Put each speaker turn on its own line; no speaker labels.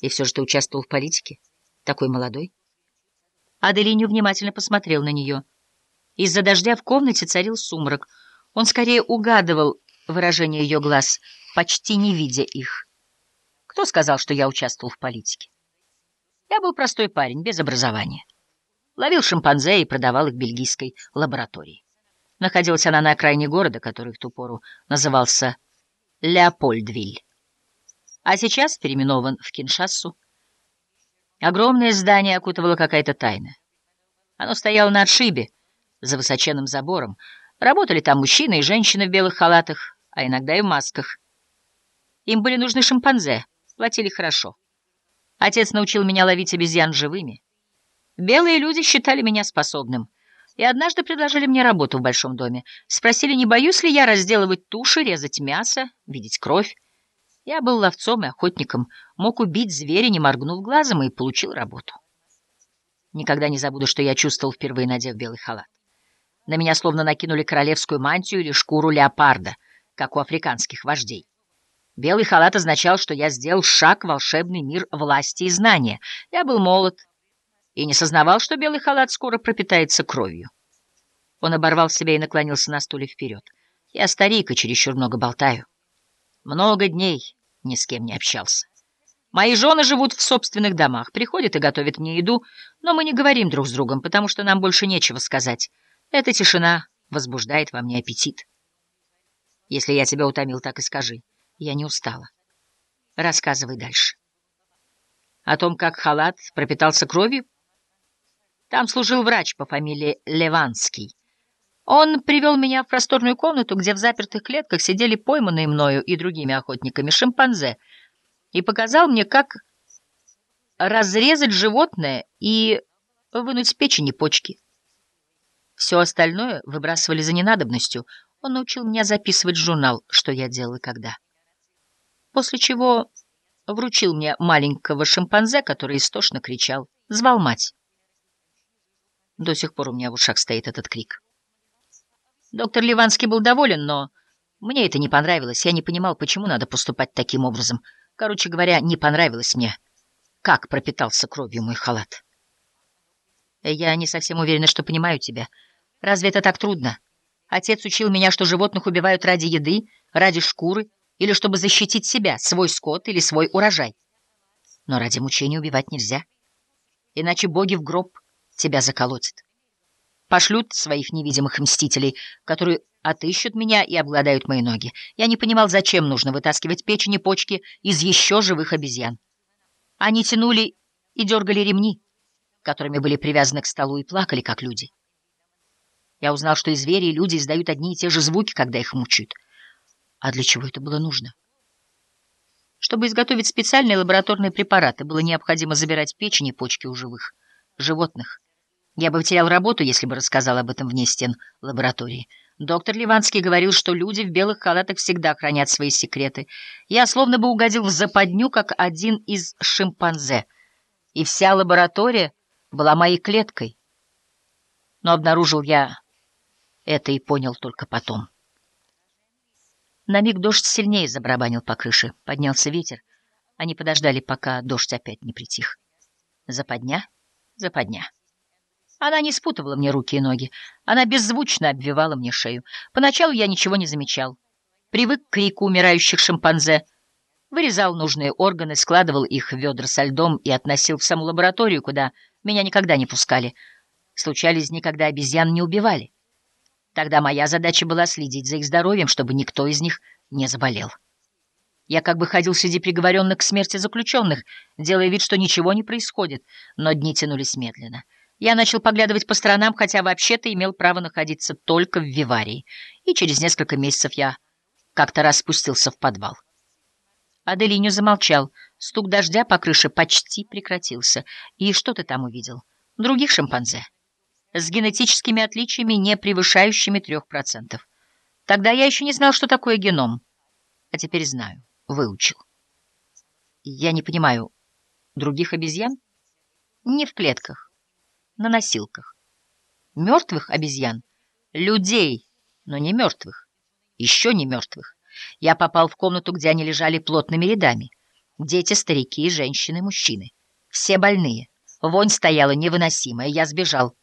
И все же ты участвовал в политике? Такой молодой? Аделинью внимательно посмотрел на нее. Из-за дождя в комнате царил сумрак. Он скорее угадывал выражение ее глаз, почти не видя их. Кто сказал, что я участвовал в политике? Я был простой парень, без образования. Ловил шимпанзе и продавал их бельгийской лаборатории. Находилась она на окраине города, который в ту пору назывался Леопольдвиль. А сейчас переименован в Киншассу. Огромное здание окутывало какая-то тайна. Оно стояло на отшибе, за высоченным забором. Работали там мужчины и женщины в белых халатах, а иногда и в масках. Им были нужны шимпанзе, платили хорошо. Отец научил меня ловить обезьян живыми. Белые люди считали меня способным. И однажды предложили мне работу в большом доме. Спросили, не боюсь ли я разделывать туши, резать мясо, видеть кровь. Я был ловцом и охотником, мог убить зверя, не моргнув глазом, и получил работу. Никогда не забуду, что я чувствовал, впервые надев белый халат. На меня словно накинули королевскую мантию или шкуру леопарда, как у африканских вождей. Белый халат означал, что я сделал шаг в волшебный мир власти и знания. Я был молод и не сознавал, что белый халат скоро пропитается кровью. Он оборвал себя и наклонился на стуле вперед. Я старик и чересчур много болтаю. Много дней ни с кем не общался. Мои жены живут в собственных домах, приходят и готовят мне еду, но мы не говорим друг с другом, потому что нам больше нечего сказать. Эта тишина возбуждает во мне аппетит. Если я тебя утомил, так и скажи. Я не устала. Рассказывай дальше. О том, как халат пропитался кровью? Там служил врач по фамилии Леванский. Он привел меня в просторную комнату, где в запертых клетках сидели пойманные мною и другими охотниками шимпанзе, и показал мне, как разрезать животное и вынуть с печени почки. Все остальное выбрасывали за ненадобностью. Он научил меня записывать в журнал, что я делал и когда. После чего вручил мне маленького шимпанзе, который истошно кричал, звал мать. До сих пор у меня в ушах стоит этот крик. Доктор Ливанский был доволен, но мне это не понравилось. Я не понимал, почему надо поступать таким образом. Короче говоря, не понравилось мне, как пропитался кровью мой халат. Я не совсем уверена, что понимаю тебя. Разве это так трудно? Отец учил меня, что животных убивают ради еды, ради шкуры, или чтобы защитить себя, свой скот или свой урожай. Но ради мучения убивать нельзя. Иначе боги в гроб тебя заколотят пошлют своих невидимых мстителей, которые отыщут меня и обгладают мои ноги. Я не понимал, зачем нужно вытаскивать печень и почки из еще живых обезьян. Они тянули и дергали ремни, которыми были привязаны к столу, и плакали, как люди. Я узнал, что и звери, и люди издают одни и те же звуки, когда их мучают. А для чего это было нужно? Чтобы изготовить специальные лабораторные препараты, было необходимо забирать печень и почки у живых животных. Я бы потерял работу, если бы рассказал об этом вне стен лаборатории. Доктор Ливанский говорил, что люди в белых халатах всегда хранят свои секреты. Я словно бы угодил в западню, как один из шимпанзе. И вся лаборатория была моей клеткой. Но обнаружил я это и понял только потом. На миг дождь сильнее забарабанил по крыше. Поднялся ветер. Они подождали, пока дождь опять не притих. Западня? Западня. Она не спутывала мне руки и ноги. Она беззвучно обвивала мне шею. Поначалу я ничего не замечал. Привык к крику умирающих шимпанзе. Вырезал нужные органы, складывал их в ведра со льдом и относил в саму лабораторию, куда меня никогда не пускали. Случались дни, когда обезьян не убивали. Тогда моя задача была следить за их здоровьем, чтобы никто из них не заболел. Я как бы ходил среди приговоренных к смерти заключенных, делая вид, что ничего не происходит, но дни тянулись медленно. Я начал поглядывать по сторонам, хотя вообще-то имел право находиться только в Виварии, и через несколько месяцев я как-то раз спустился в подвал. Аделиню замолчал. Стук дождя по крыше почти прекратился. И что ты там увидел? Других шимпанзе. С генетическими отличиями, не превышающими трех процентов. Тогда я еще не знал, что такое геном. А теперь знаю. Выучил. Я не понимаю. Других обезьян? Не в клетках на носилках. Мертвых обезьян? Людей, но не мертвых. Еще не мертвых. Я попал в комнату, где они лежали плотными рядами. Дети, старики, женщины, мужчины. Все больные. Вонь стояла невыносимая. Я сбежал.